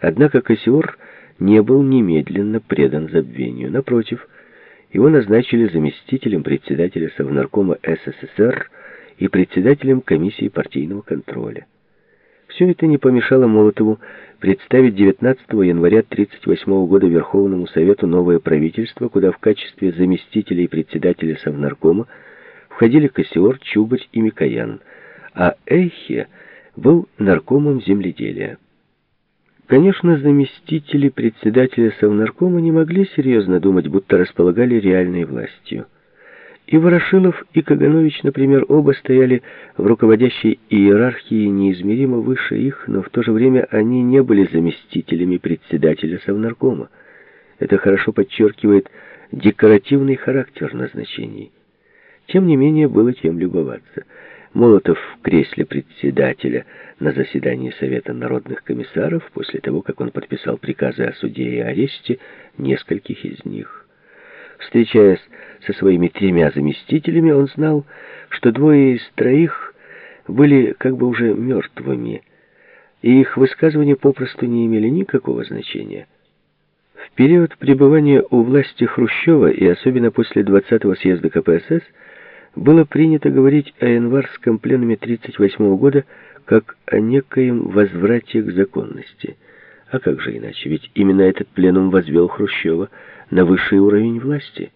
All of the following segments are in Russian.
Однако Кассиор не был немедленно предан забвению. Напротив, его назначили заместителем председателя Совнаркома СССР и председателем комиссии партийного контроля. Все это не помешало Молотову представить 19 января 1938 года Верховному Совету новое правительство, куда в качестве заместителей председателя Совнаркома входили Кассиор, Чубарь и Микоян, а Эйхе был наркомом земледелия. Конечно, заместители председателя Совнаркома не могли серьезно думать, будто располагали реальной властью. И Ворошилов, и Каганович, например, оба стояли в руководящей иерархии неизмеримо выше их, но в то же время они не были заместителями председателя Совнаркома. Это хорошо подчеркивает декоративный характер назначений. Тем не менее, было чем любоваться – Молотов в кресле председателя на заседании Совета народных комиссаров после того, как он подписал приказы о суде и аресте нескольких из них. Встречаясь со своими тремя заместителями, он знал, что двое из троих были как бы уже мертвыми, и их высказывания попросту не имели никакого значения. В период пребывания у власти Хрущева и особенно после 20-го съезда КПСС было принято говорить о январском пленуме 1938 года как о некоем возврате к законности. А как же иначе? Ведь именно этот пленум возвел Хрущева на высший уровень власти.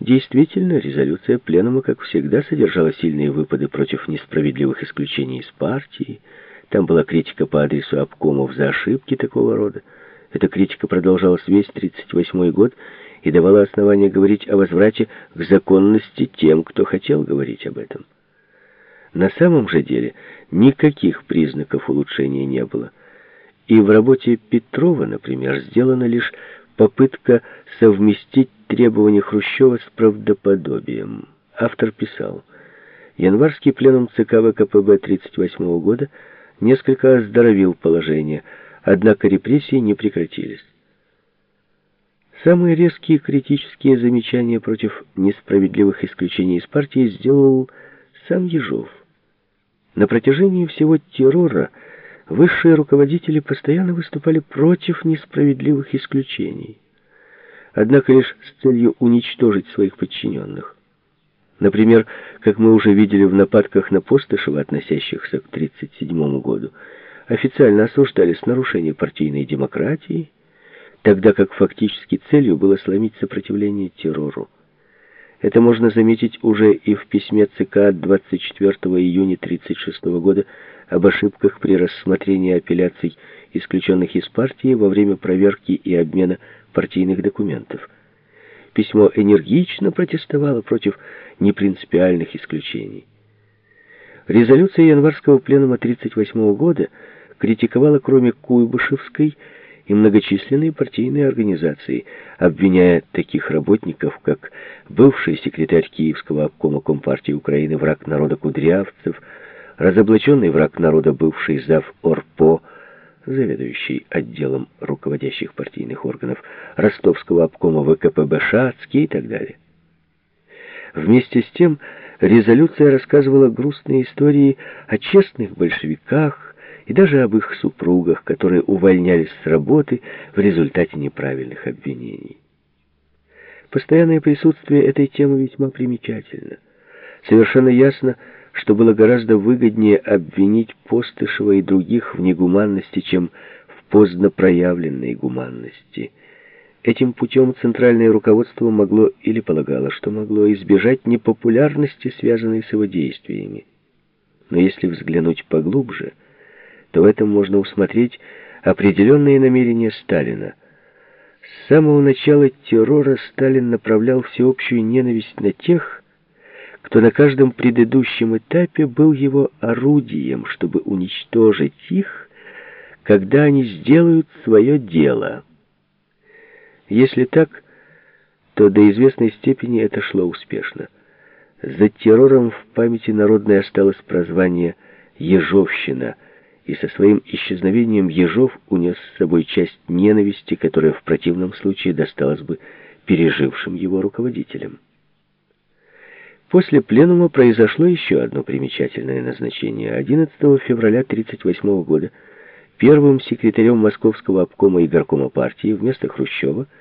Действительно, резолюция пленума, как всегда, содержала сильные выпады против несправедливых исключений из партии. Там была критика по адресу обкомов за ошибки такого рода. Эта критика продолжалась весь 1938 год и давала основания говорить о возврате к законности тем, кто хотел говорить об этом. На самом же деле никаких признаков улучшения не было. И в работе Петрова, например, сделана лишь попытка совместить требования Хрущева с правдоподобием. Автор писал, январский пленум ЦК ВКПБ 1938 года несколько оздоровил положение, однако репрессии не прекратились. Самые резкие критические замечания против несправедливых исключений из партии сделал сам Ежов. На протяжении всего террора высшие руководители постоянно выступали против несправедливых исключений, однако лишь с целью уничтожить своих подчиненных. Например, как мы уже видели в нападках на Постышева, относящихся к 1937 году, официально осуждались нарушение партийной демократии, тогда как фактически целью было сломить сопротивление террору. Это можно заметить уже и в письме ЦК 24 июня 1936 года об ошибках при рассмотрении апелляций, исключенных из партии во время проверки и обмена партийных документов. Письмо энергично протестовало против непринципиальных исключений. Резолюция январского пленума 1938 года критиковала, кроме Куйбышевской, и многочисленные партийные организации, обвиняя таких работников, как бывший секретарь Киевского обкома Компартии Украины враг народа Кудрявцев, разоблаченный враг народа бывший зав. ОРПО, заведующий отделом руководящих партийных органов Ростовского обкома ВКПБ Шацкий и так далее. Вместе с тем резолюция рассказывала грустные истории о честных большевиках, и даже об их супругах, которые увольнялись с работы в результате неправильных обвинений. Постоянное присутствие этой темы весьма примечательно. Совершенно ясно, что было гораздо выгоднее обвинить Постышева и других в негуманности, чем в поздно проявленной гуманности. Этим путем центральное руководство могло или полагало, что могло избежать непопулярности, связанной с его действиями. Но если взглянуть поглубже – то в этом можно усмотреть определенные намерения Сталина. С самого начала террора Сталин направлял всеобщую ненависть на тех, кто на каждом предыдущем этапе был его орудием, чтобы уничтожить их, когда они сделают свое дело. Если так, то до известной степени это шло успешно. За террором в памяти народной осталось прозвание «Ежовщина», и со своим исчезновением Ежов унес с собой часть ненависти, которая в противном случае досталась бы пережившим его руководителям. После пленума произошло еще одно примечательное назначение. 11 февраля 1938 года Первым секретарем Московского обкома и горкома партии вместо Хрущева –